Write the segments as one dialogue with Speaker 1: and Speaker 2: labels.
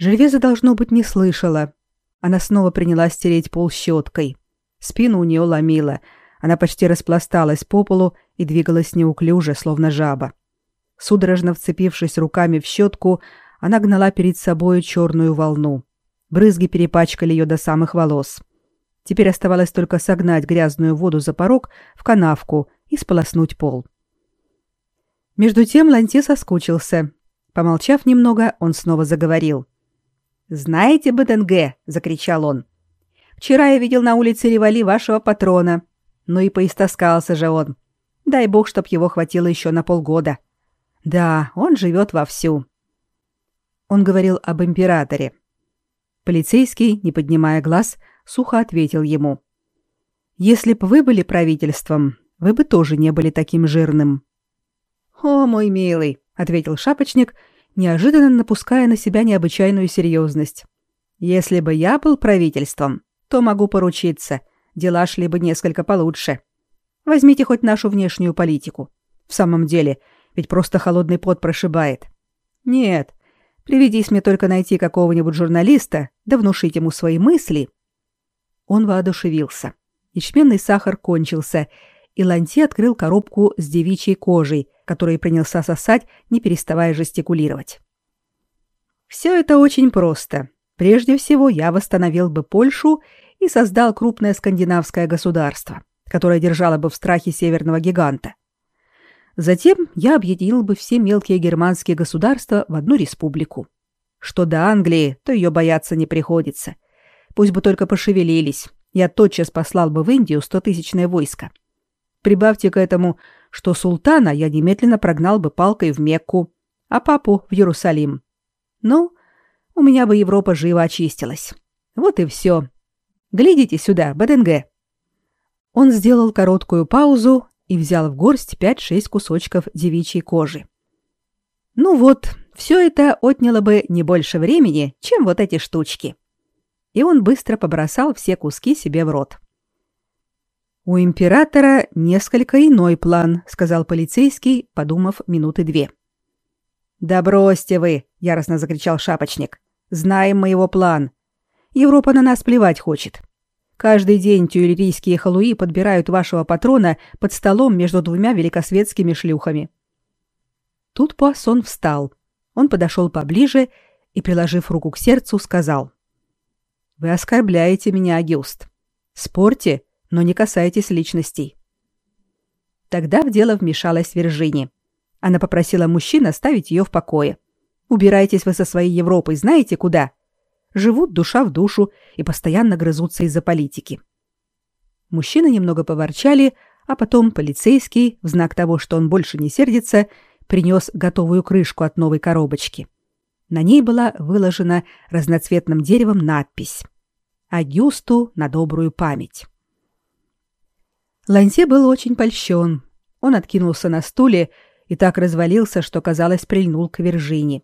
Speaker 1: Жервеза, должно быть, не слышала. Она снова принялась тереть пол щеткой. Спину у нее ломила. Она почти распласталась по полу и двигалась неуклюже, словно жаба. Судорожно вцепившись руками в щетку, она гнала перед собой черную волну. Брызги перепачкали ее до самых волос. Теперь оставалось только согнать грязную воду за порог в канавку и сполоснуть пол. Между тем Ланте соскучился. Помолчав немного, он снова заговорил. «Знаете, БТНГ!» — закричал он. «Вчера я видел на улице Ревали вашего патрона. Ну и поистаскался же он. Дай бог, чтоб его хватило еще на полгода. Да, он живет вовсю». Он говорил об императоре. Полицейский, не поднимая глаз, сухо ответил ему. «Если б вы были правительством, вы бы тоже не были таким жирным». «О, мой милый», — ответил шапочник неожиданно напуская на себя необычайную серьезность. «Если бы я был правительством, то могу поручиться, дела шли бы несколько получше. Возьмите хоть нашу внешнюю политику. В самом деле, ведь просто холодный пот прошибает. Нет, приведись мне только найти какого-нибудь журналиста, да внушить ему свои мысли». Он воодушевился. Ячменный сахар кончился, и Ланти открыл коробку с девичьей кожей — который принялся сосать, не переставая жестикулировать. Все это очень просто. Прежде всего, я восстановил бы Польшу и создал крупное скандинавское государство, которое держало бы в страхе северного гиганта. Затем я объединил бы все мелкие германские государства в одну республику. Что до Англии, то ее бояться не приходится. Пусть бы только пошевелились. Я тотчас послал бы в Индию стотысячное войско. Прибавьте к этому что султана я немедленно прогнал бы палкой в Мекку, а папу в Иерусалим. Ну, у меня бы Европа живо очистилась. Вот и все. Глядите сюда, БДНГ. Он сделал короткую паузу и взял в горсть пять-шесть кусочков девичьей кожи. Ну вот, все это отняло бы не больше времени, чем вот эти штучки. И он быстро побросал все куски себе в рот. У императора несколько иной план, сказал полицейский, подумав минуты две. Да бросьте вы, яростно закричал шапочник. Знаем мы его план. Европа на нас плевать хочет. Каждый день тюильрийские халуи подбирают вашего патрона под столом между двумя великосветскими шлюхами. Тут Пуассон встал. Он подошел поближе и, приложив руку к сердцу, сказал: "Вы оскорбляете меня, Агюст. Спорьте, но не касайтесь личностей. Тогда в дело вмешалась Виржини. Она попросила мужчин оставить ее в покое. Убирайтесь вы со своей Европой, знаете куда? Живут душа в душу и постоянно грызутся из-за политики. Мужчины немного поворчали, а потом полицейский, в знак того, что он больше не сердится, принес готовую крышку от новой коробочки. На ней была выложена разноцветным деревом надпись «Агюсту на добрую память». Лансе был очень польщен. Он откинулся на стуле и так развалился, что, казалось, прильнул к Вержине.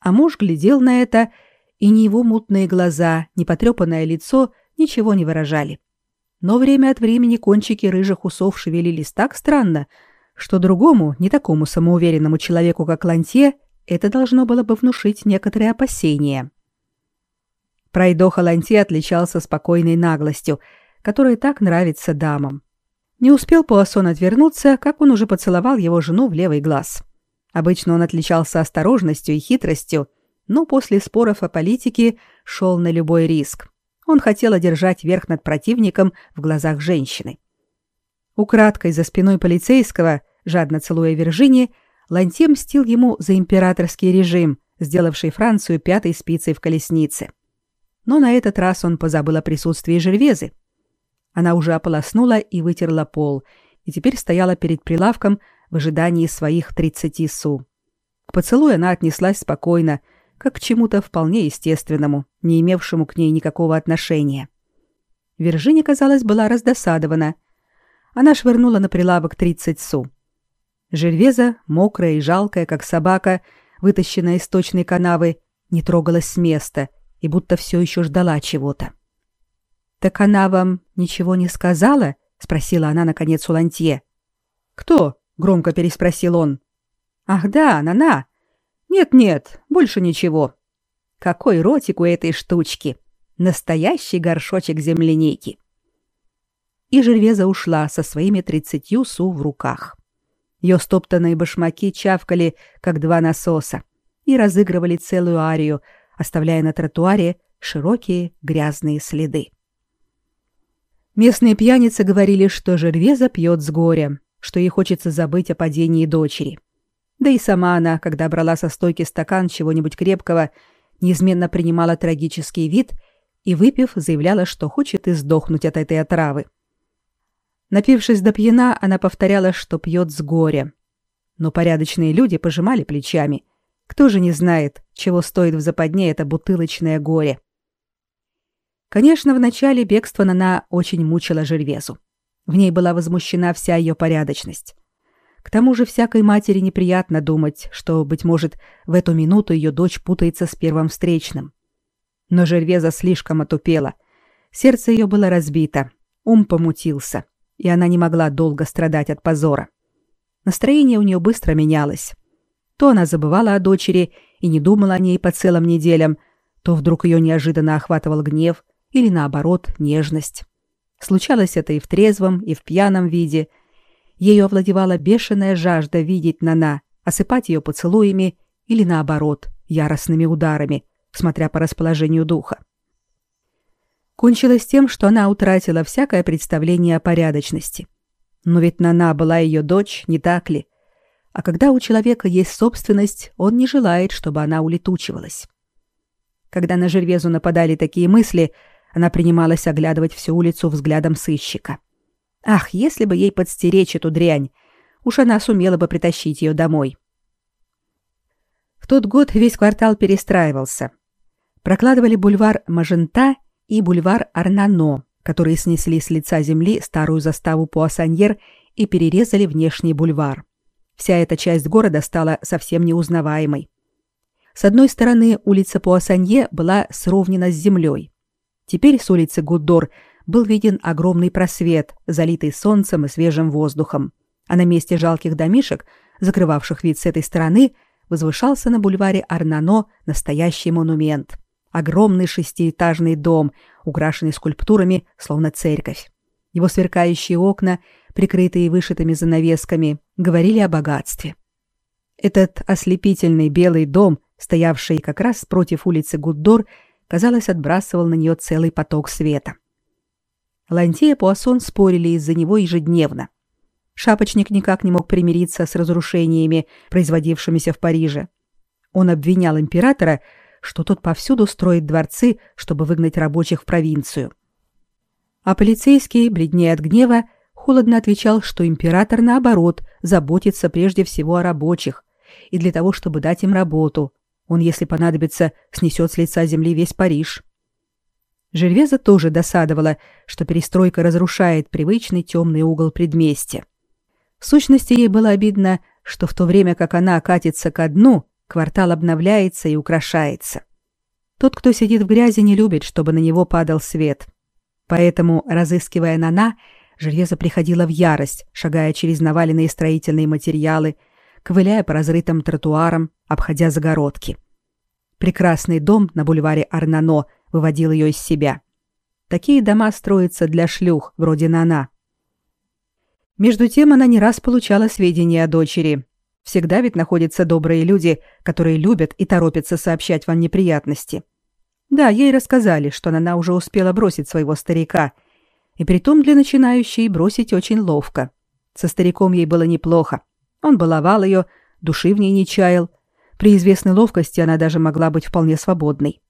Speaker 1: А муж глядел на это, и ни его мутные глаза, ни потрепанное лицо ничего не выражали. Но время от времени кончики рыжих усов шевелились так странно, что другому, не такому самоуверенному человеку, как Ланте, это должно было бы внушить некоторые опасения. Пройдоха Ланте отличался спокойной наглостью, которая так нравится дамам. Не успел Пуассон отвернуться, как он уже поцеловал его жену в левый глаз. Обычно он отличался осторожностью и хитростью, но после споров о политике шел на любой риск. Он хотел одержать верх над противником в глазах женщины. Украдкой за спиной полицейского, жадно целуя Виржини, Ланте мстил ему за императорский режим, сделавший Францию пятой спицей в колеснице. Но на этот раз он позабыл о присутствии Жервезы. Она уже ополоснула и вытерла пол, и теперь стояла перед прилавком в ожидании своих тридцати су. К поцелую она отнеслась спокойно, как к чему-то вполне естественному, не имевшему к ней никакого отношения. Виржиния, казалось, была раздосадована. Она швырнула на прилавок тридцать су. Жервеза, мокрая и жалкая, как собака, вытащенная из точной канавы, не трогалась с места и будто все еще ждала чего-то. Так она вам ничего не сказала? спросила она наконец у Лантье. Кто? громко переспросил он. Ах да, Нана. Нет-нет, больше ничего. Какой ротик у этой штучки! Настоящий горшочек земляники!» И Жервеза ушла со своими тридцатью су в руках. Ее стоптанные башмаки чавкали, как два насоса, и разыгрывали целую арию, оставляя на тротуаре широкие грязные следы. Местные пьяницы говорили, что Жервеза пьет с горя, что ей хочется забыть о падении дочери. Да и сама она, когда брала со стойки стакан чего-нибудь крепкого, неизменно принимала трагический вид и, выпив, заявляла, что хочет издохнуть от этой отравы. Напившись до пьяна, она повторяла, что пьет с горя. Но порядочные люди пожимали плечами. Кто же не знает, чего стоит в западне это бутылочное горе? Конечно, в начале бегства Нана очень мучила Жервезу. В ней была возмущена вся ее порядочность. К тому же всякой матери неприятно думать, что, быть может, в эту минуту ее дочь путается с первым встречным. Но Жервеза слишком отупела. Сердце ее было разбито, ум помутился, и она не могла долго страдать от позора. Настроение у нее быстро менялось. То она забывала о дочери и не думала о ней по целым неделям, то вдруг ее неожиданно охватывал гнев или, наоборот, нежность. Случалось это и в трезвом, и в пьяном виде. Ею овладевала бешеная жажда видеть Нана, осыпать ее поцелуями или, наоборот, яростными ударами, смотря по расположению духа. Кончилось тем, что она утратила всякое представление о порядочности. Но ведь Нана была ее дочь, не так ли? А когда у человека есть собственность, он не желает, чтобы она улетучивалась. Когда на Жервезу нападали такие мысли – она принималась оглядывать всю улицу взглядом сыщика. Ах, если бы ей подстеречь эту дрянь! Уж она сумела бы притащить ее домой. В тот год весь квартал перестраивался. Прокладывали бульвар Мажента и бульвар Арнано, которые снесли с лица земли старую заставу Пуассаньер и перерезали внешний бульвар. Вся эта часть города стала совсем неузнаваемой. С одной стороны, улица Пуассанье была сровнена с землей. Теперь с улицы Гуддор был виден огромный просвет, залитый солнцем и свежим воздухом, а на месте жалких домишек, закрывавших вид с этой стороны, возвышался на бульваре Арнано настоящий монумент. Огромный шестиэтажный дом, украшенный скульптурами, словно церковь. Его сверкающие окна, прикрытые вышитыми занавесками, говорили о богатстве. Этот ослепительный белый дом, стоявший как раз против улицы Гуддор, казалось, отбрасывал на нее целый поток света. Лантия и Пуассон спорили из-за него ежедневно. Шапочник никак не мог примириться с разрушениями, производившимися в Париже. Он обвинял императора, что тот повсюду строит дворцы, чтобы выгнать рабочих в провинцию. А полицейский, бледнее от гнева, холодно отвечал, что император, наоборот, заботится прежде всего о рабочих, и для того, чтобы дать им работу, он, если понадобится, снесет с лица земли весь Париж. Жервеза тоже досадовала, что перестройка разрушает привычный темный угол предместья. В сущности, ей было обидно, что в то время, как она катится ко дну, квартал обновляется и украшается. Тот, кто сидит в грязи, не любит, чтобы на него падал свет. Поэтому, разыскивая Нана, Жервеза приходила в ярость, шагая через наваленные строительные материалы, ковыляя по разрытым тротуарам, обходя загородки. Прекрасный дом на бульваре Арнано выводил ее из себя. Такие дома строятся для шлюх, вроде Нана. Между тем она не раз получала сведения о дочери. Всегда ведь находятся добрые люди, которые любят и торопятся сообщать вам неприятности. Да, ей рассказали, что она уже успела бросить своего старика. И притом для начинающей бросить очень ловко. Со стариком ей было неплохо. Он баловал ее, души в ней не чаял. При известной ловкости она даже могла быть вполне свободной.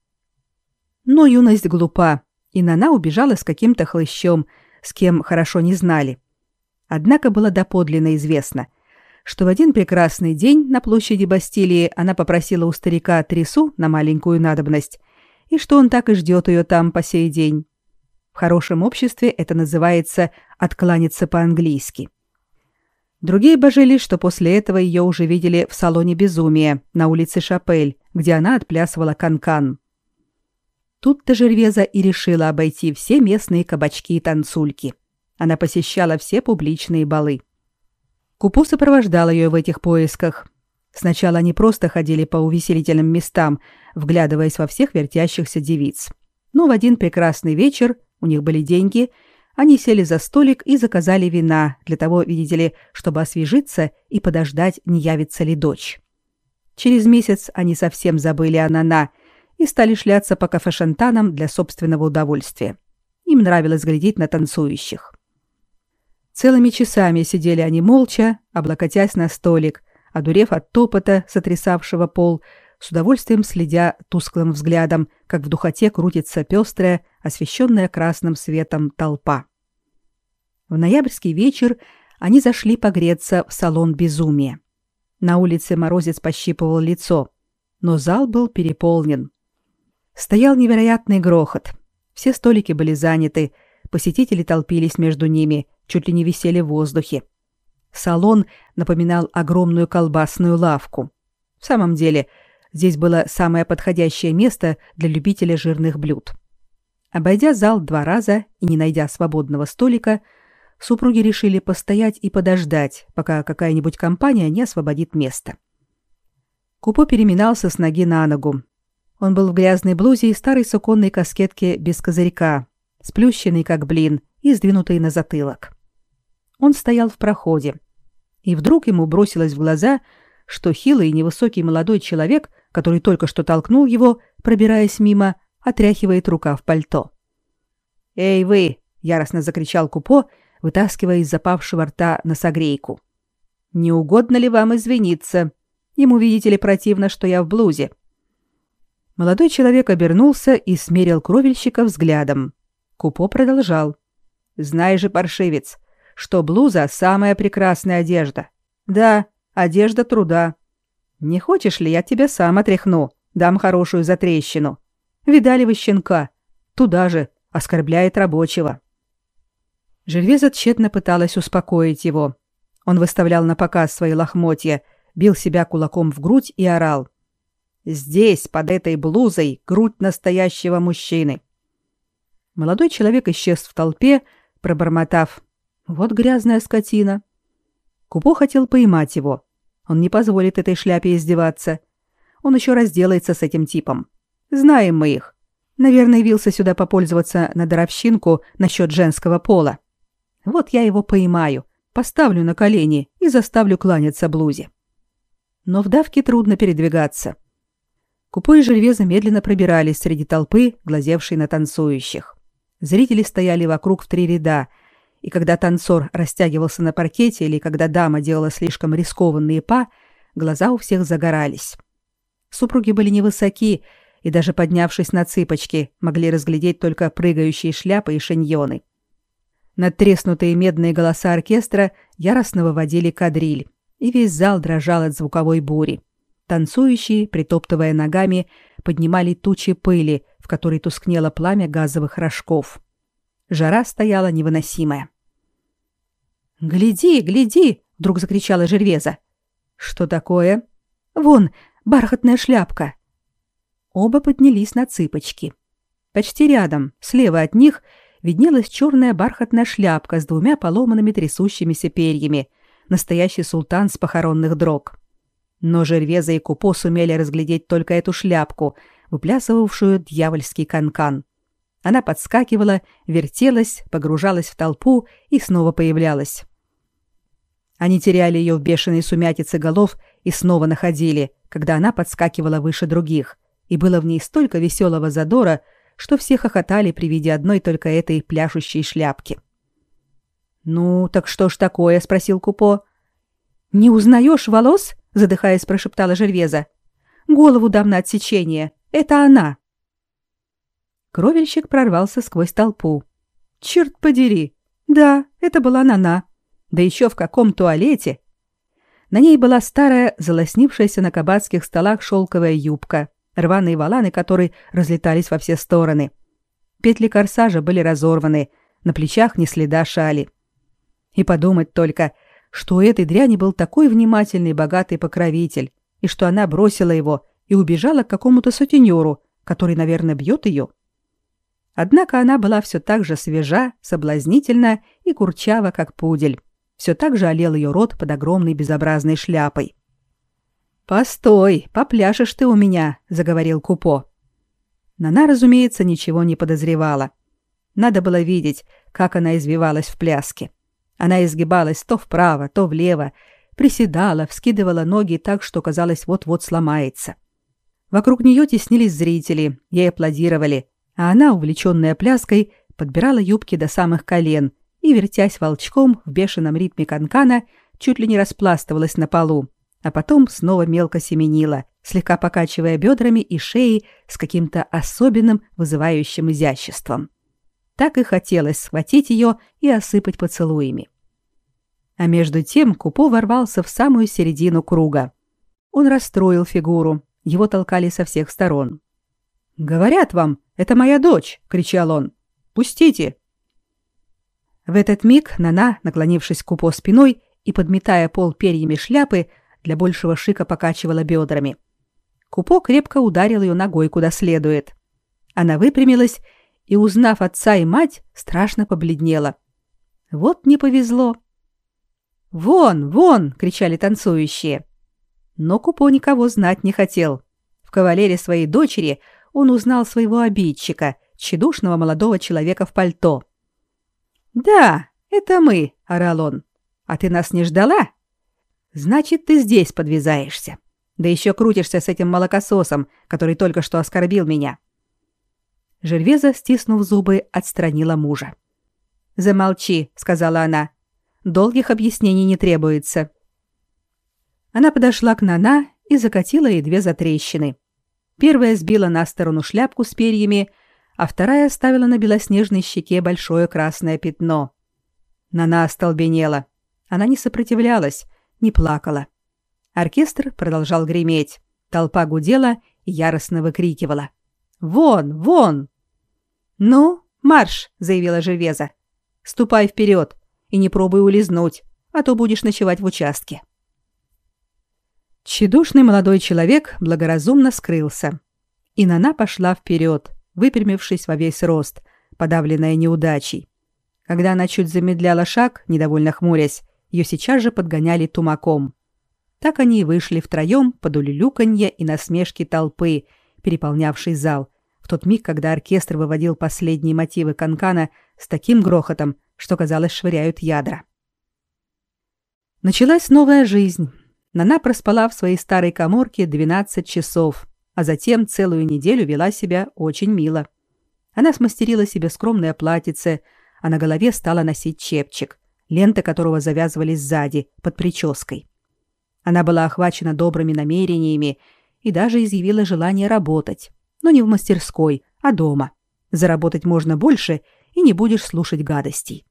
Speaker 1: Но юность глупа, и Нана убежала с каким-то хлыщом, с кем хорошо не знали. Однако было доподлинно известно, что в один прекрасный день на площади Бастилии она попросила у старика трясу на маленькую надобность, и что он так и ждет ее там по сей день. В хорошем обществе это называется «откланяться по-английски». Другие божили, что после этого ее уже видели в салоне безумия на улице Шапель, где она отплясывала канкан. Тут-то Жервеза и решила обойти все местные кабачки и танцульки. Она посещала все публичные балы. Купу сопровождал ее в этих поисках. Сначала они просто ходили по увеселительным местам, вглядываясь во всех вертящихся девиц. Но в один прекрасный вечер, у них были деньги, они сели за столик и заказали вина, для того, видите ли, чтобы освежиться и подождать, не явится ли дочь. Через месяц они совсем забыли о Нана и стали шляться по кафе-шантанам для собственного удовольствия. Им нравилось глядеть на танцующих. Целыми часами сидели они молча, облокотясь на столик, одурев от топота, сотрясавшего пол, с удовольствием следя тусклым взглядом, как в духоте крутится пестрая, освещенная красным светом толпа. В ноябрьский вечер они зашли погреться в салон безумия. На улице морозец пощипывал лицо, но зал был переполнен. Стоял невероятный грохот. Все столики были заняты, посетители толпились между ними, чуть ли не висели в воздухе. Салон напоминал огромную колбасную лавку. В самом деле, здесь было самое подходящее место для любителя жирных блюд. Обойдя зал два раза и не найдя свободного столика, супруги решили постоять и подождать, пока какая-нибудь компания не освободит место. Купо переминался с ноги на ногу. Он был в грязной блузе и старой суконной каскетке без козырька, сплющенный как блин и сдвинутый на затылок. Он стоял в проходе. И вдруг ему бросилось в глаза, что хилый и невысокий молодой человек, который только что толкнул его, пробираясь мимо, отряхивает рукав пальто. «Эй, вы!» — яростно закричал Купо, вытаскивая из запавшего рта носогрейку. «Не угодно ли вам извиниться? Ему, видите ли, противно, что я в блузе». Молодой человек обернулся и смерил кровельщика взглядом. Купо продолжал. «Знаешь же, паршивец, что блуза – самая прекрасная одежда. Да, одежда труда. Не хочешь ли, я тебя сам отряхну, дам хорошую затрещину. Видали вы щенка? Туда же, оскорбляет рабочего. Жервеза тщетно пыталась успокоить его. Он выставлял на показ свои лохмотья, бил себя кулаком в грудь и орал. «Здесь, под этой блузой, грудь настоящего мужчины». Молодой человек исчез в толпе, пробормотав вот грязная скотина. Купо хотел поймать его. Он не позволит этой шляпе издеваться. Он еще разделается с этим типом. Знаем мы их. Наверное, явился сюда попользоваться на даровщинку насчет женского пола. Вот я его поймаю, поставлю на колени и заставлю кланяться блузе. Но в давке трудно передвигаться. Купо и Жильвеза медленно пробирались среди толпы, глазевшей на танцующих. Зрители стояли вокруг в три ряда — и когда танцор растягивался на паркете или когда дама делала слишком рискованные па, глаза у всех загорались. Супруги были невысоки и даже поднявшись на цыпочки, могли разглядеть только прыгающие шляпы и шиньоны. Надтреснутые медные голоса оркестра яростно выводили кадриль, и весь зал дрожал от звуковой бури. Танцующие, притоптывая ногами, поднимали тучи пыли, в которой тускнело пламя газовых рожков. Жара стояла невыносимая. «Гляди, гляди!» — вдруг закричала Жервеза. «Что такое?» «Вон, бархатная шляпка!» Оба поднялись на цыпочки. Почти рядом, слева от них, виднелась черная бархатная шляпка с двумя поломанными трясущимися перьями, настоящий султан с похоронных дрог. Но Жервеза и Купо сумели разглядеть только эту шляпку, выплясывавшую дьявольский канкан. -кан. Она подскакивала, вертелась, погружалась в толпу и снова появлялась. Они теряли ее в бешеной сумятице голов и снова находили, когда она подскакивала выше других, и было в ней столько веселого задора, что все хохотали при виде одной только этой пляшущей шляпки. «Ну, так что ж такое?» — спросил Купо. «Не узнаешь волос?» — задыхаясь, прошептала Жервеза. «Голову дам на отсечение. Это она!» Кровельщик прорвался сквозь толпу. «Черт подери! Да, это была Нана. Да еще в каком туалете!» На ней была старая, залоснившаяся на кабацких столах шелковая юбка, рваные валаны которой разлетались во все стороны. Петли корсажа были разорваны, на плечах не следа шали. И подумать только, что у этой дряни был такой внимательный богатый покровитель, и что она бросила его и убежала к какому-то сутенеру, который, наверное, бьет ее. Однако она была все так же свежа, соблазнительна и курчава, как пудель. Все так же олел ее рот под огромной безобразной шляпой. «Постой, попляшешь ты у меня», — заговорил Купо. Нана, разумеется, ничего не подозревала. Надо было видеть, как она извивалась в пляске. Она изгибалась то вправо, то влево, приседала, вскидывала ноги так, что казалось, вот-вот сломается. Вокруг нее теснились зрители, ей аплодировали, а она, увлеченная пляской, подбирала юбки до самых колен и, вертясь волчком в бешеном ритме канкана, чуть ли не распластывалась на полу, а потом снова мелко семенила, слегка покачивая бедрами и шеей с каким-то особенным вызывающим изяществом. Так и хотелось схватить ее и осыпать поцелуями. А между тем Купо ворвался в самую середину круга. Он расстроил фигуру, его толкали со всех сторон. «Говорят вам, это моя дочь!» — кричал он. «Пустите!» В этот миг Нана, наклонившись к Купо спиной и подметая пол перьями шляпы, для большего шика покачивала бедрами. Купо крепко ударил ее ногой куда следует. Она выпрямилась и, узнав отца и мать, страшно побледнела. Вот не повезло. «Вон, вон!» — кричали танцующие. Но Купо никого знать не хотел. В кавалере своей дочери он узнал своего обидчика, тщедушного молодого человека в пальто. «Да, это мы!» — орал он. «А ты нас не ждала? Значит, ты здесь подвязаешься. Да еще крутишься с этим молокососом, который только что оскорбил меня. Жервеза, стиснув зубы, отстранила мужа. «Замолчи», — сказала она. «Долгих объяснений не требуется». Она подошла к Нана и закатила ей две затрещины. Первая сбила на сторону шляпку с перьями, а вторая оставила на белоснежной щеке большое красное пятно. Нана остолбенела. Она не сопротивлялась, не плакала. Оркестр продолжал греметь. Толпа гудела и яростно выкрикивала. Вон, вон!» «Ну, марш!» — заявила Жервеза. «Ступай вперед и не пробуй улизнуть, а то будешь ночевать в участке». Тщедушный молодой человек благоразумно скрылся. И Нана пошла вперед, выпрямившись во весь рост, подавленная неудачей. Когда она чуть замедляла шаг, недовольно хмурясь, ее сейчас же подгоняли тумаком. Так они и вышли втроем под улюлюканье и насмешки толпы, переполнявший зал, в тот миг, когда оркестр выводил последние мотивы канкана с таким грохотом, что, казалось, швыряют ядра. Началась новая жизнь. Нана проспала в своей старой коморке 12 часов, а затем целую неделю вела себя очень мило. Она смастерила себе скромное платьице, а на голове стала носить чепчик, ленты которого завязывались сзади, под прической. Она была охвачена добрыми намерениями и даже изъявила желание работать, но не в мастерской, а дома. Заработать можно больше, и не будешь слушать гадостей.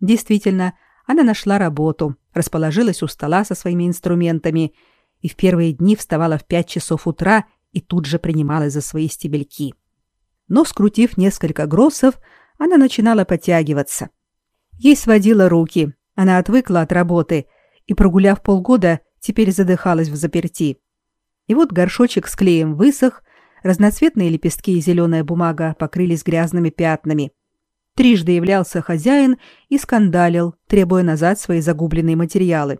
Speaker 1: Действительно, она нашла работу, расположилась у стола со своими инструментами и в первые дни вставала в пять часов утра и тут же принималась за свои стебельки. Но, скрутив несколько гроссов, она начинала подтягиваться. Ей сводило руки, она отвыкла от работы и, прогуляв полгода, теперь задыхалась в заперти. И вот горшочек с клеем высох, разноцветные лепестки и зеленая бумага покрылись грязными пятнами. Трижды являлся хозяин и скандалил, требуя назад свои загубленные материалы.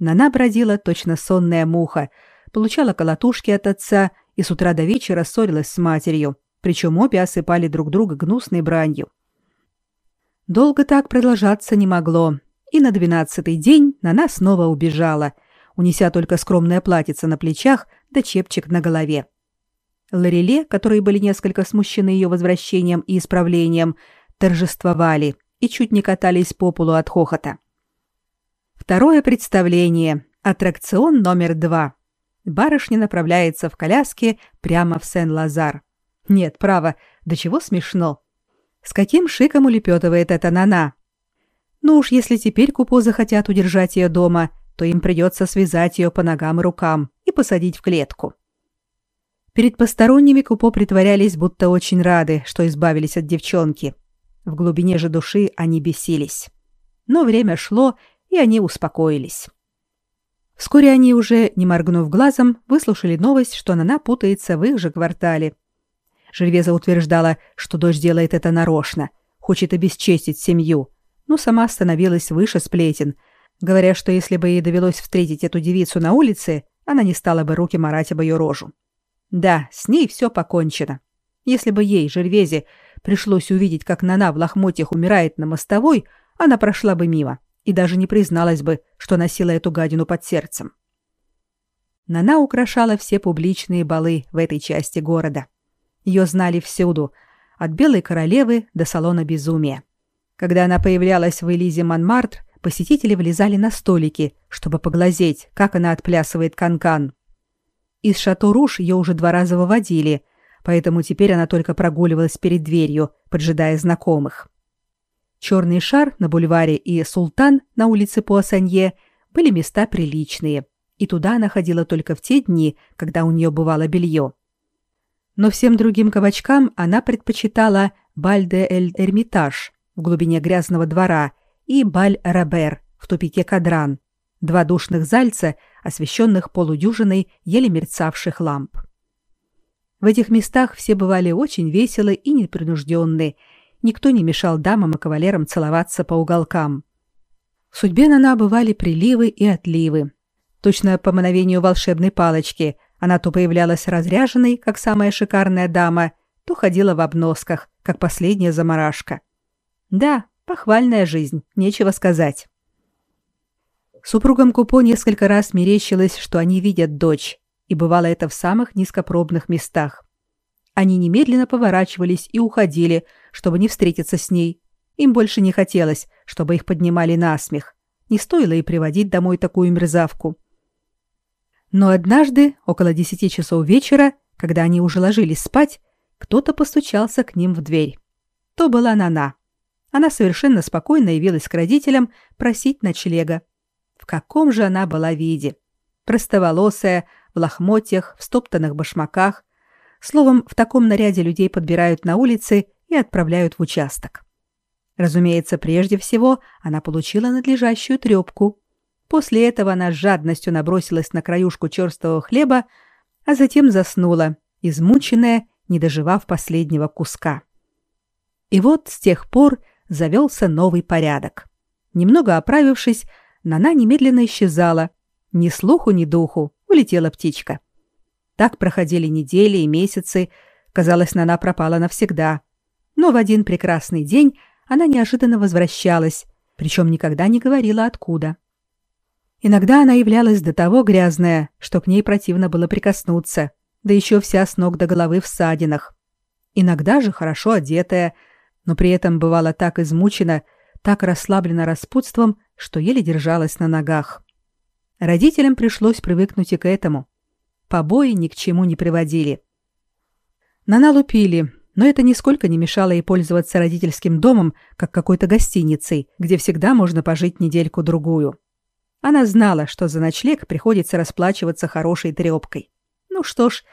Speaker 1: Нана бродила точно сонная муха, получала колотушки от отца и с утра до вечера ссорилась с матерью, причем обе осыпали друг друга гнусной бранью. Долго так продолжаться не могло, и на двенадцатый день Нана снова убежала, унеся только скромное платьице на плечах да чепчик на голове. Лореле, которые были несколько смущены ее возвращением и исправлением, торжествовали и чуть не катались по полу от хохота. Второе представление. Аттракцион номер два. Барышня направляется в коляске прямо в Сен-Лазар. Нет, право, до чего смешно. С каким шиком улепетывает эта Нана? Ну уж если теперь Купо захотят удержать ее дома – то им придется связать ее по ногам и рукам и посадить в клетку. Перед посторонними Купо притворялись, будто очень рады, что избавились от девчонки. В глубине же души они бесились. Но время шло, и они успокоились. Вскоре они уже, не моргнув глазом, выслушали новость, что она путается в их же квартале. Жервеза утверждала, что дочь делает это нарочно, хочет обесчестить семью, но сама становилась выше сплетен – говоря, что если бы ей довелось встретить эту девицу на улице, она не стала бы руки марать об ее рожу. Да, с ней все покончено. Если бы ей, Жервезе, пришлось увидеть, как Нана в лохмотьях умирает на мостовой, она прошла бы мимо и даже не призналась бы, что носила эту гадину под сердцем. Нана украшала все публичные балы в этой части города. Ее знали всюду, от Белой Королевы до Салона Безумия. Когда она появлялась в Элизе Монмартр, посетители влезали на столики, чтобы поглазеть, как она отплясывает канкан. Из Шато-Руж ее уже два раза выводили, поэтому теперь она только прогуливалась перед дверью, поджидая знакомых. Черный шар на бульваре и Султан на улице Пуассанье были места приличные, и туда она ходила только в те дни, когда у нее бывало белье. Но всем другим кабачкам она предпочитала Баль-де-эль-Эрмитаж в глубине грязного двора и Баль-Робер в тупике Кадран, два душных зальца, освещенных полудюжиной еле мерцавших ламп. В этих местах все бывали очень веселы и непринужденны, никто не мешал дамам и кавалерам целоваться по уголкам. В судьбе Нана бывали приливы и отливы. Точно по мановению волшебной палочки она то появлялась разряженной, как самая шикарная дама, то ходила в обносках, как последняя заморашка. Да, похвальная жизнь, нечего сказать. Супругам Купо несколько раз мерещилось, что они видят дочь, и бывало это в самых низкопробных местах. Они немедленно поворачивались и уходили, чтобы не встретиться с ней. Им больше не хотелось, чтобы их поднимали на смех. Не стоило и приводить домой такую мерзавку. Но однажды, около десяти часов вечера, когда они уже ложились спать, кто-то постучался к ним в дверь. То была Нана. Она совершенно спокойно явилась к родителям просить ночлега. В каком же она была виде? Простоволосая, в лохмотьях, в стоптанных башмаках, Словом, в таком наряде людей подбирают на улице и отправляют в участок. Разумеется, прежде всего она получила надлежащую трепку. После этого она с жадностью набросилась на краюшку черствого хлеба, а затем заснула, измученная, не доживав последнего куска. И вот с тех пор завелся новый порядок. Немного оправившись, Нана немедленно исчезала. Ни слуху, ни духу, улетела птичка. — так проходили недели и месяцы. Казалось, Нана пропала навсегда. Но в один прекрасный день она неожиданно возвращалась, причем никогда не говорила откуда. Иногда она являлась до того грязная, что к ней противно было прикоснуться, да еще вся с ног до головы в садинах. Иногда же хорошо одетая, но при этом бывала так измучена, так расслаблена распутством, что еле держалась на ногах. Родителям пришлось привыкнуть и к этому побои ни к чему не приводили. Нана лупили, но это нисколько не мешало ей пользоваться родительским домом, как какой-то гостиницей, где всегда можно пожить недельку-другую. Она знала, что за ночлег приходится расплачиваться хорошей трепкой. Ну что ж,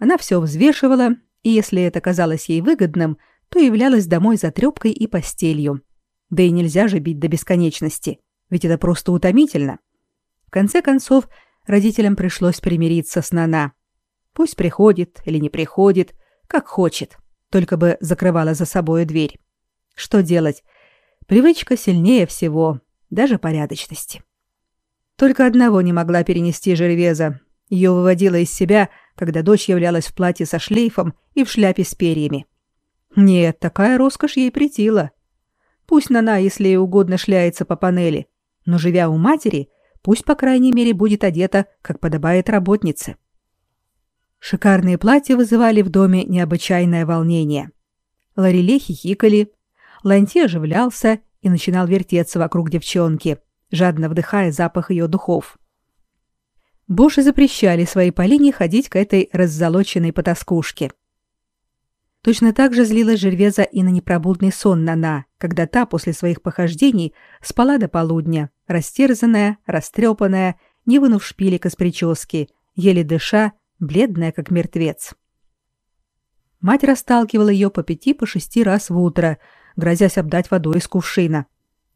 Speaker 1: она все взвешивала, и если это казалось ей выгодным, то являлась домой за трепкой и постелью. Да и нельзя же бить до бесконечности, ведь это просто утомительно. Конце концов, родителям пришлось примириться с Нана. Пусть приходит или не приходит, как хочет, только бы закрывала за собой дверь. Что делать? Привычка сильнее всего, даже порядочности. Только одного не могла перенести Жервеза. Ее выводило из себя, когда дочь являлась в платье со шлейфом и в шляпе с перьями. Нет, такая роскошь ей претила. Пусть Нана, если ей угодно, шляется по панели, но, живя у матери, Пусть, по крайней мере, будет одета, как подобает работнице. Шикарные платья вызывали в доме необычайное волнение. Лореле хихикали, Ланти оживлялся и начинал вертеться вокруг девчонки, жадно вдыхая запах ее духов. Боши запрещали своей Полине ходить к этой раззолоченной потаскушке. Точно так же злилась Жервеза и на непробудный сон Нана, когда та после своих похождений спала до полудня, растерзанная, растрепанная, не вынув шпилек из прически, еле дыша, бледная, как мертвец. Мать расталкивала ее по пяти, по шести раз в утро, грозясь обдать водой из кувшина.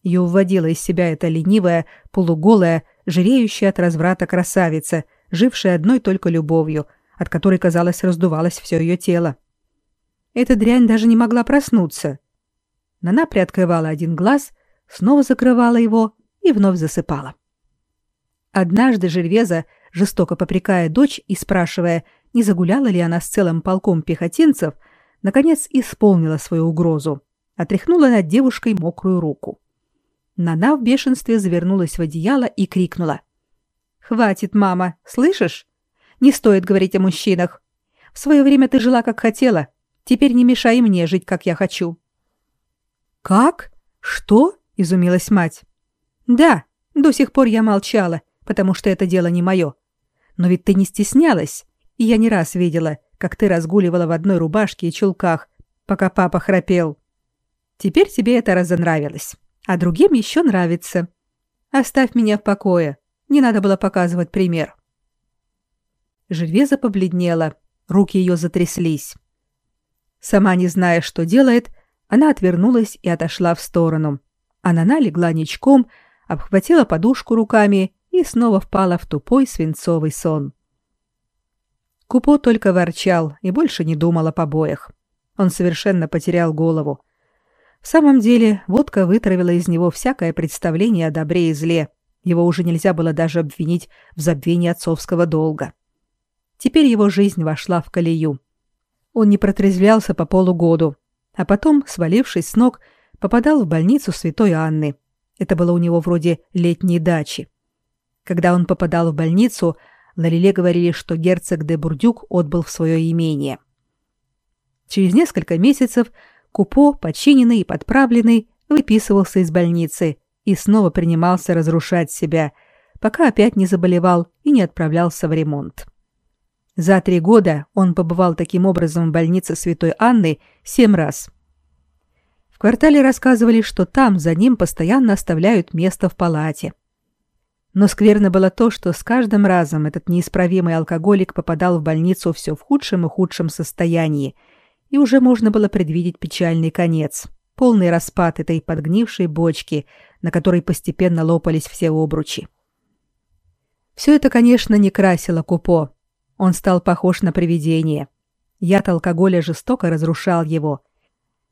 Speaker 1: Ее вводила из себя эта ленивая, полуголая, жиреющая от разврата красавица, жившая одной только любовью, от которой, казалось, раздувалось все ее тело. Эта дрянь даже не могла проснуться. Нана приоткрывала один глаз, снова закрывала его и вновь засыпала. Однажды Жервеза, жестоко попрекая дочь и спрашивая, не загуляла ли она с целым полком пехотинцев, наконец исполнила свою угрозу, отряхнула над девушкой мокрую руку. Нана в бешенстве завернулась в одеяло и крикнула. «Хватит, мама, слышишь? Не стоит говорить о мужчинах. В свое время ты жила, как хотела. Теперь не мешай мне жить, как я хочу». «Как? Что?» — изумилась мать. «Да, до сих пор я молчала, потому что это дело не мое. Но ведь ты не стеснялась, и я не раз видела, как ты разгуливала в одной рубашке и чулках, пока папа храпел. Теперь тебе это разонравилось, а другим еще нравится. Оставь меня в покое. Не надо было показывать пример. Жильвеза побледнела, руки ее затряслись. Сама не зная, что делает, она отвернулась и отошла в сторону. Анана легла ничком, обхватила подушку руками и снова впала в тупой свинцовый сон. Купо только ворчал и больше не думал о побоях. Он совершенно потерял голову. В самом деле, водка вытравила из него всякое представление о добре и зле. Его уже нельзя было даже обвинить в забвении отцовского долга. Теперь его жизнь вошла в колею. Он не протрезвлялся по полугоду, а потом, свалившись с ног, попадал в больницу Святой Анны. Это было у него вроде летней дачи. Когда он попадал в больницу, на Лиле говорили, что герцог де Бурдюк отбыл в свое имение. Через несколько месяцев Купо, починенный и подправленный, выписывался из больницы и снова принимался разрушать себя, пока опять не заболевал и не отправлялся в ремонт. За три года он побывал таким образом в больнице Святой Анны семь раз. В квартале рассказывали, что там за ним постоянно оставляют место в палате – но скверно было то, что с каждым разом этот неисправимый алкоголик попадал в больницу все в худшем и худшем состоянии, и уже можно было предвидеть печальный конец, полный распад этой подгнившей бочки, на которой постепенно лопались все обручи. Все это, конечно, не красило Купо. Он стал похож на привидение. Яд алкоголя жестоко разрушал его.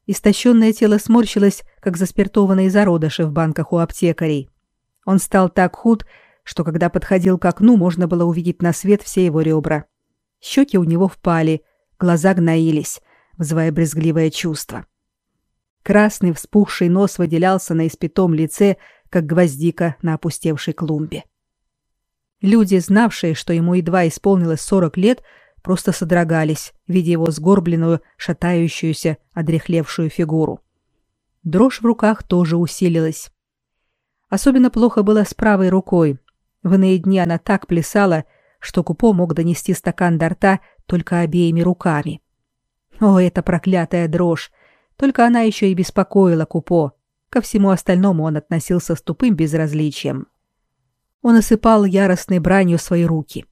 Speaker 1: Истощенное тело сморщилось, как заспиртованные зародыши в банках у аптекарей. Он стал так худ, что когда подходил к окну, можно было увидеть на свет все его ребра. Щеки у него впали, глаза гноились, вызывая брезгливое чувство. Красный вспухший нос выделялся на испятом лице, как гвоздика на опустевшей клумбе. Люди, знавшие, что ему едва исполнилось сорок лет, просто содрогались, видя его сгорбленную, шатающуюся, одрехлевшую фигуру. Дрожь в руках тоже усилилась. Особенно плохо было с правой рукой. В иные дни она так плясала, что Купо мог донести стакан до рта только обеими руками. О, эта проклятая дрожь! Только она еще и беспокоила Купо. Ко всему остальному он относился с тупым безразличием. Он осыпал яростной бранью свои руки.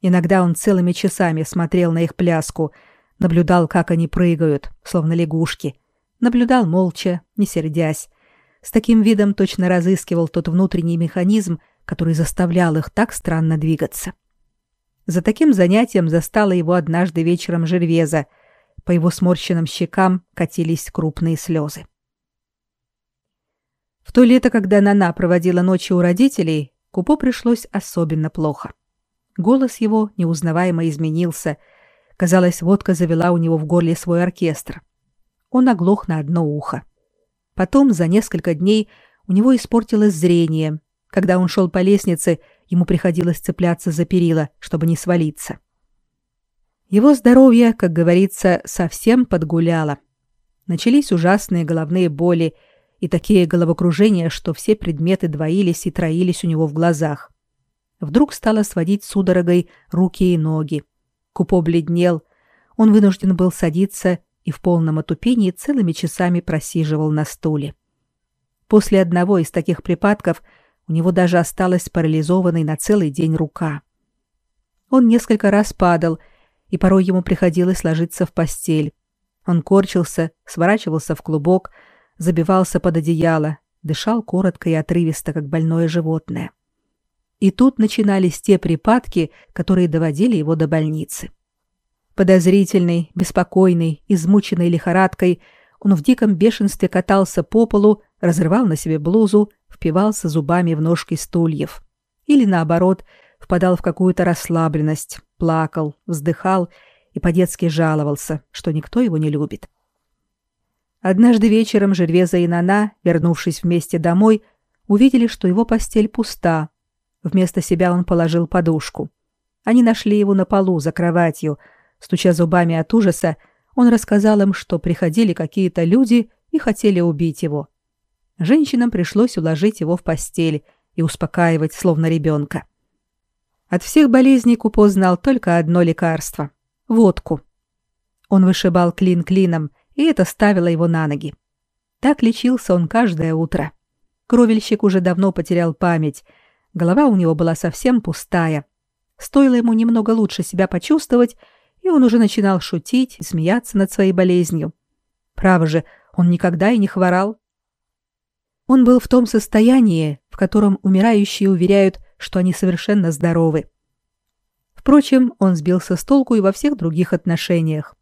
Speaker 1: Иногда он целыми часами смотрел на их пляску, наблюдал, как они прыгают, словно лягушки. Наблюдал молча, не сердясь, с таким видом точно разыскивал тот внутренний механизм, который заставлял их так странно двигаться. За таким занятием застала его однажды вечером Жервеза. По его сморщенным щекам катились крупные слезы. В то лето, когда Нана проводила ночи у родителей, Купо пришлось особенно плохо. Голос его неузнаваемо изменился. Казалось, водка завела у него в горле свой оркестр. Он оглох на одно ухо. Потом, за несколько дней, у него испортилось зрение. Когда он шел по лестнице, ему приходилось цепляться за перила, чтобы не свалиться. Его здоровье, как говорится, совсем подгуляло. Начались ужасные головные боли и такие головокружения, что все предметы двоились и троились у него в глазах. Вдруг стало сводить судорогой руки и ноги. Купо бледнел. Он вынужден был садиться и в полном отупении целыми часами просиживал на стуле. После одного из таких припадков у него даже осталась парализованной на целый день рука. Он несколько раз падал, и порой ему приходилось ложиться в постель. Он корчился, сворачивался в клубок, забивался под одеяло, дышал коротко и отрывисто, как больное животное. И тут начинались те припадки, которые доводили его до больницы. Подозрительный, беспокойный, измученный лихорадкой, он в диком бешенстве катался по полу, разрывал на себе блузу, впивался зубами в ножки стульев. Или наоборот, впадал в какую-то расслабленность, плакал, вздыхал и по-детски жаловался, что никто его не любит. Однажды вечером Жервеза и Нана, вернувшись вместе домой, увидели, что его постель пуста. Вместо себя он положил подушку. Они нашли его на полу за кроватью. Стуча зубами от ужаса, он рассказал им, что приходили какие-то люди и хотели убить его. Женщинам пришлось уложить его в постель и успокаивать, словно ребенка. От всех болезней Купо знал только одно лекарство — водку. Он вышибал клин клином, и это ставило его на ноги. Так лечился он каждое утро. Кровельщик уже давно потерял память. Голова у него была совсем пустая. Стоило ему немного лучше себя почувствовать, и он уже начинал шутить и смеяться над своей болезнью. Право же, он никогда и не хворал. Он был в том состоянии, в котором умирающие уверяют, что они совершенно здоровы. Впрочем, он сбился с толку и во всех других отношениях.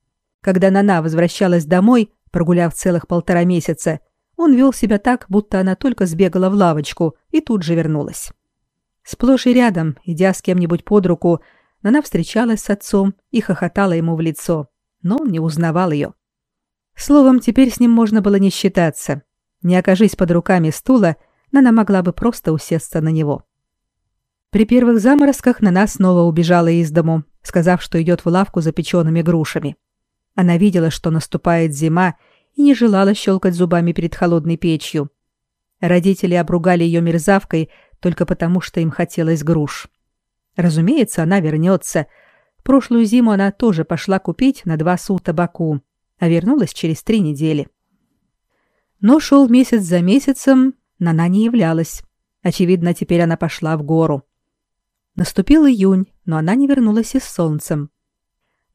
Speaker 1: Когда Нана возвращалась домой, прогуляв целых полтора месяца, он вел себя так, будто она только сбегала в лавочку и тут же вернулась. Сплошь и рядом, идя с кем-нибудь под руку, Нана встречалась с отцом и хохотала ему в лицо, но он не узнавал ее. Словом, теперь с ним можно было не считаться. Не окажись под руками стула, Нана могла бы просто усесться на него. При первых заморозках Нана снова убежала из дому, сказав, что идет в лавку за печеными грушами. Она видела, что наступает зима, и не желала щелкать зубами перед холодной печью. Родители обругали ее мерзавкой только потому, что им хотелось груш. Разумеется, она вернется. Прошлую зиму она тоже пошла купить на два су табаку, а вернулась через три недели. Но шел месяц за месяцем, Нана не являлась. Очевидно, теперь она пошла в гору. Наступил июнь, но она не вернулась и с солнцем.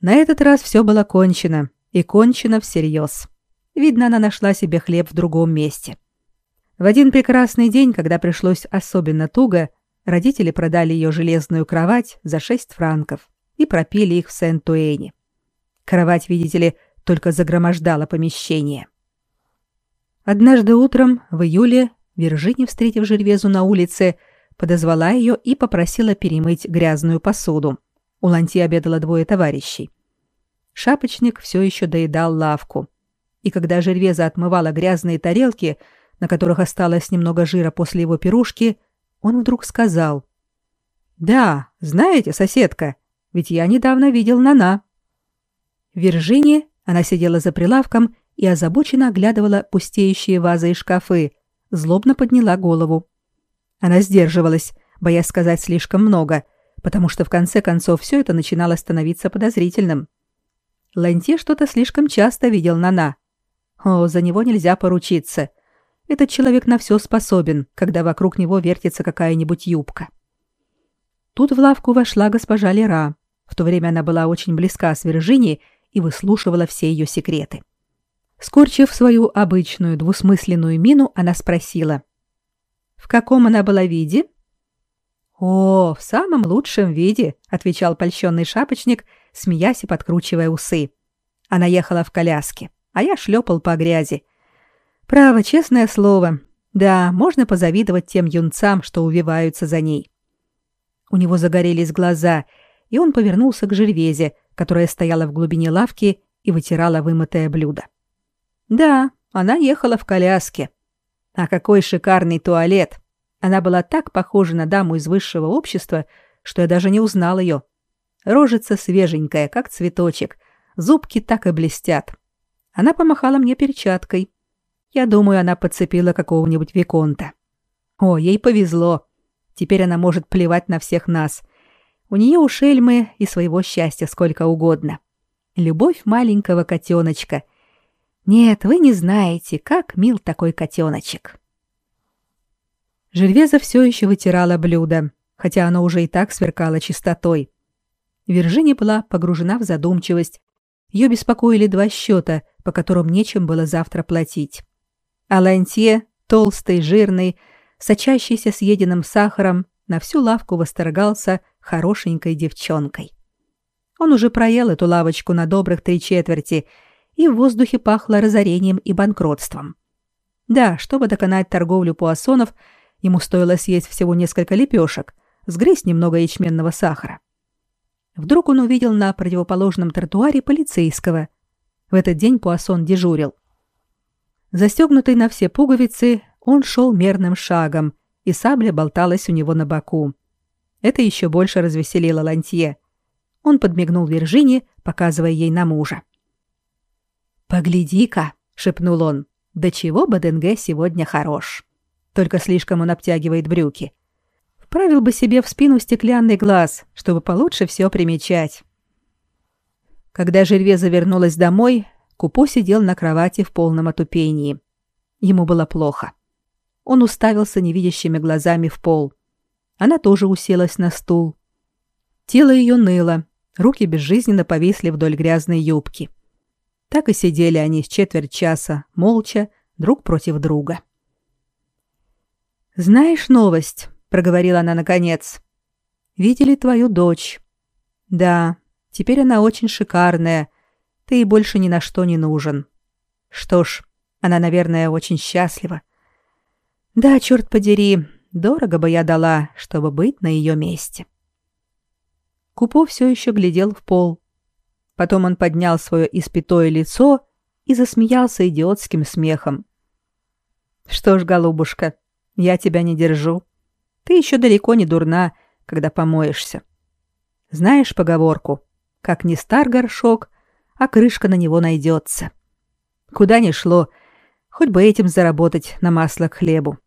Speaker 1: На этот раз все было кончено, и кончено всерьез. Видно, она нашла себе хлеб в другом месте. В один прекрасный день, когда пришлось особенно туго, родители продали ее железную кровать за шесть франков и пропили их в Сент-Туэне. Кровать, видите ли, только загромождала помещение. Однажды утром, в июле, Виржиния, встретив Жервезу на улице, подозвала ее и попросила перемыть грязную посуду. У Ланти обедало двое товарищей. Шапочник все еще доедал лавку. И когда Жервеза отмывала грязные тарелки, на которых осталось немного жира после его пирушки, он вдруг сказал. «Да, знаете, соседка, ведь я недавно видел Нана». В Виржиния она сидела за прилавком и озабоченно оглядывала пустеющие вазы и шкафы, злобно подняла голову. Она сдерживалась, боясь сказать слишком много, потому что в конце концов все это начинало становиться подозрительным. Ланти что-то слишком часто видел Нана. О, за него нельзя поручиться. Этот человек на все способен, когда вокруг него вертится какая-нибудь юбка. Тут в лавку вошла госпожа Лера. В то время она была очень близка с Виржинией и выслушивала все ее секреты. Скорчив свою обычную двусмысленную мину, она спросила. «В каком она была виде?» «О, в самом лучшем виде», — отвечал польщенный шапочник, смеясь и подкручивая усы. Она ехала в коляске, а я шлепал по грязи. Право, честное слово. Да, можно позавидовать тем юнцам, что увиваются за ней. У него загорелись глаза, и он повернулся к Жервезе, которая стояла в глубине лавки и вытирала вымытое блюдо. Да, она ехала в коляске. А какой шикарный туалет! Она была так похожа на даму из высшего общества, что я даже не узнал ее. Рожица свеженькая, как цветочек. Зубки так и блестят. Она помахала мне перчаткой. Я думаю, она подцепила какого-нибудь виконта. О, ей повезло. Теперь она может плевать на всех нас. У нее у Шельмы и своего счастья сколько угодно. Любовь маленького котеночка. Нет, вы не знаете, как мил такой котеночек. Жервеза все еще вытирала блюдо, хотя оно уже и так сверкало чистотой. Виржиния была погружена в задумчивость. Ее беспокоили два счета, по которым нечем было завтра платить. А Лантье, толстый, жирный, сочащийся съеденным сахаром, на всю лавку восторгался хорошенькой девчонкой. Он уже проел эту лавочку на добрых три четверти, и в воздухе пахло разорением и банкротством. Да, чтобы доконать торговлю пуассонов, ему стоило съесть всего несколько лепешек, сгрызть немного ячменного сахара. Вдруг он увидел на противоположном тротуаре полицейского. В этот день Пуассон дежурил. Застегнутый на все пуговицы, он шел мерным шагом, и сабля болталась у него на боку. Это еще больше развеселило Лантье. Он подмигнул Виржине, показывая ей на мужа. «Погляди-ка!» — шепнул он. «До чего Баденге сегодня хорош! Только слишком он обтягивает брюки. Вправил бы себе в спину стеклянный глаз, чтобы получше все примечать». Когда Жильвеза вернулась домой, Купо сидел на кровати в полном отупении. Ему было плохо. Он уставился невидящими глазами в пол. Она тоже уселась на стул. Тело ее ныло, руки безжизненно повисли вдоль грязной юбки. Так и сидели они с четверть часа, молча, друг против друга. «Знаешь новость?» — проговорила она наконец. «Видели твою дочь?» «Да, теперь она очень шикарная, ты ей больше ни на что не нужен. Что ж, она, наверное, очень счастлива. Да, черт подери, дорого бы я дала, чтобы быть на ее месте. Купо все еще глядел в пол. Потом он поднял свое испятое лицо и засмеялся идиотским смехом. «Что ж, голубушка, я тебя не держу. Ты еще далеко не дурна, когда помоешься. Знаешь поговорку, как не стар горшок, а крышка на него найдется. Куда ни шло, хоть бы этим заработать на масло к хлебу.